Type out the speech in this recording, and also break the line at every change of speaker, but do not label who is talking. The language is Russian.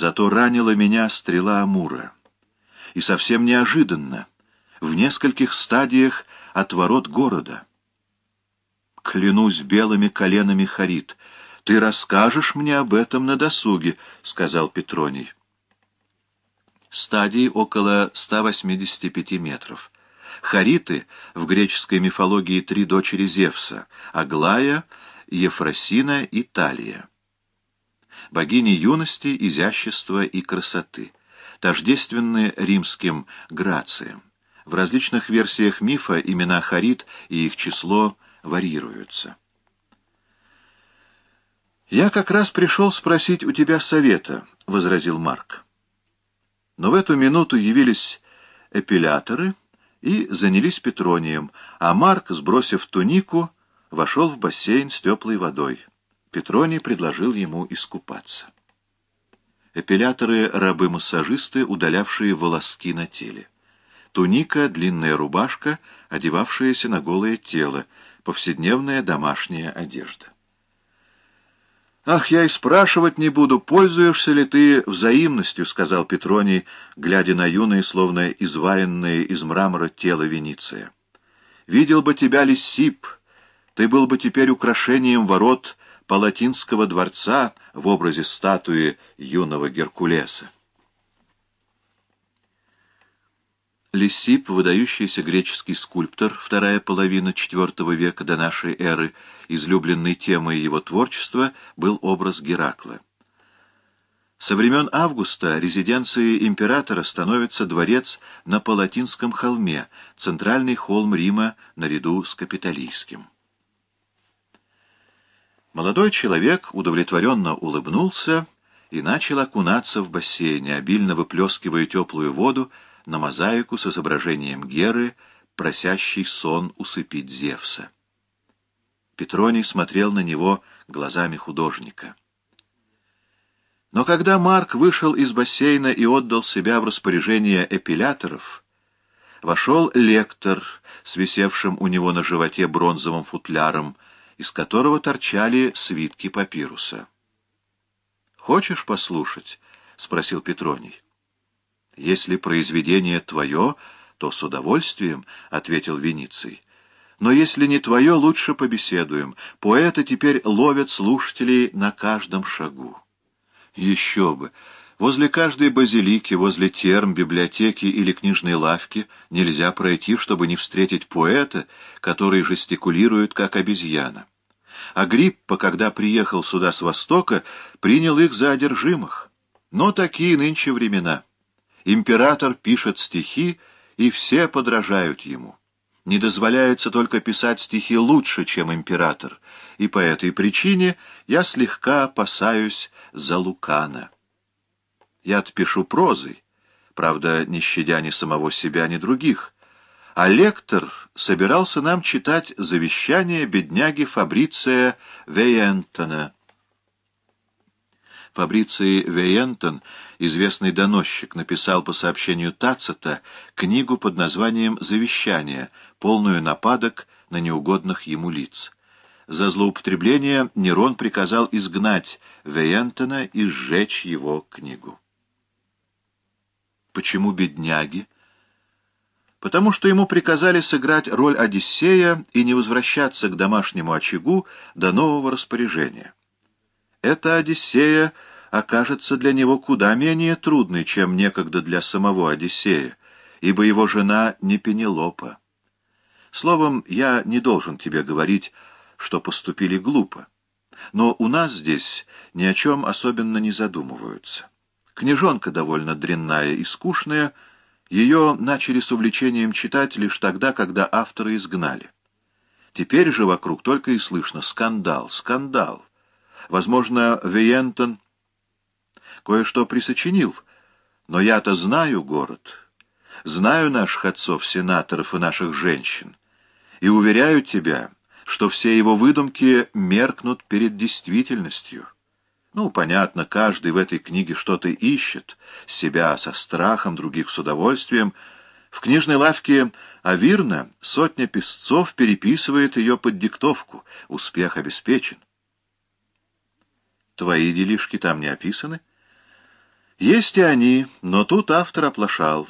Зато ранила меня стрела Амура. И совсем неожиданно, в нескольких стадиях от ворот города. «Клянусь белыми коленами Харит, ты расскажешь мне об этом на досуге», — сказал Петроний. Стадии около 185 метров. Хариты в греческой мифологии три дочери Зевса — Аглая, Ефросина и Талия богини юности, изящества и красоты, тождественные римским грациям. В различных версиях мифа имена Харит и их число варьируются. «Я как раз пришел спросить у тебя совета», — возразил Марк. Но в эту минуту явились эпиляторы и занялись Петронием, а Марк, сбросив тунику, вошел в бассейн с теплой водой. Петроний предложил ему искупаться. Эпиляторы — рабы-массажисты, удалявшие волоски на теле. Туника — длинная рубашка, одевавшаяся на голое тело, повседневная домашняя одежда. «Ах, я и спрашивать не буду, пользуешься ли ты взаимностью», — сказал Петроний, глядя на юное, словно изваянное из мрамора тело Вениция. «Видел бы тебя Лисип, ты был бы теперь украшением ворот Палатинского дворца в образе статуи юного Геркулеса. Лисип, выдающийся греческий скульптор, вторая половина IV века до нашей эры, излюбленной темой его творчества был образ Геракла. Со времен Августа резиденцией императора становится дворец на Палатинском холме, центральный холм Рима наряду с Капитолийским. Молодой человек удовлетворенно улыбнулся и начал окунаться в бассейне, обильно выплескивая теплую воду на мозаику с изображением Геры, просящей сон усыпить Зевса. Петроний смотрел на него глазами художника. Но когда Марк вышел из бассейна и отдал себя в распоряжение эпиляторов, вошел лектор с висевшим у него на животе бронзовым футляром, из которого торчали свитки папируса. «Хочешь послушать?» — спросил Петроний. «Если произведение твое, то с удовольствием», — ответил Вениций. «Но если не твое, лучше побеседуем. Поэты теперь ловят слушателей на каждом шагу». «Еще бы!» Возле каждой базилики, возле терм, библиотеки или книжной лавки нельзя пройти, чтобы не встретить поэта, который жестикулирует, как обезьяна. Агриппа, когда приехал сюда с Востока, принял их за одержимых. Но такие нынче времена. Император пишет стихи, и все подражают ему. Не дозволяется только писать стихи лучше, чем император, и по этой причине я слегка опасаюсь за Лукана. Я отпишу прозой, правда, не щадя ни самого себя, ни других, а лектор собирался нам читать завещание бедняги Фабриция Вейентона. Фабриций Вейентон, известный доносчик, написал по сообщению Тацита книгу под названием «Завещание», полную нападок на неугодных ему лиц. За злоупотребление Нерон приказал изгнать Вейентона и сжечь его книгу. Почему бедняги? потому что ему приказали сыграть роль Одиссея и не возвращаться к домашнему очагу до нового распоряжения. Эта Одиссея окажется для него куда менее трудной, чем некогда для самого Одиссея, ибо его жена не Пенелопа. Словом, я не должен тебе говорить, что поступили глупо, но у нас здесь ни о чем особенно не задумываются. Книжонка довольно дрянная и скучная — ее начали с увлечением читать лишь тогда, когда автора изгнали. Теперь же вокруг только и слышно скандал, скандал. Возможно, Виентон кое-что присочинил, но я-то знаю город, знаю наших отцов-сенаторов и наших женщин, и уверяю тебя, что все его выдумки меркнут перед действительностью». Ну, понятно, каждый в этой книге что-то ищет, себя со страхом, других с удовольствием. В книжной лавке Авирна сотня песцов переписывает ее под диктовку. Успех обеспечен. Твои делишки там не описаны? Есть и они, но тут автор оплошал.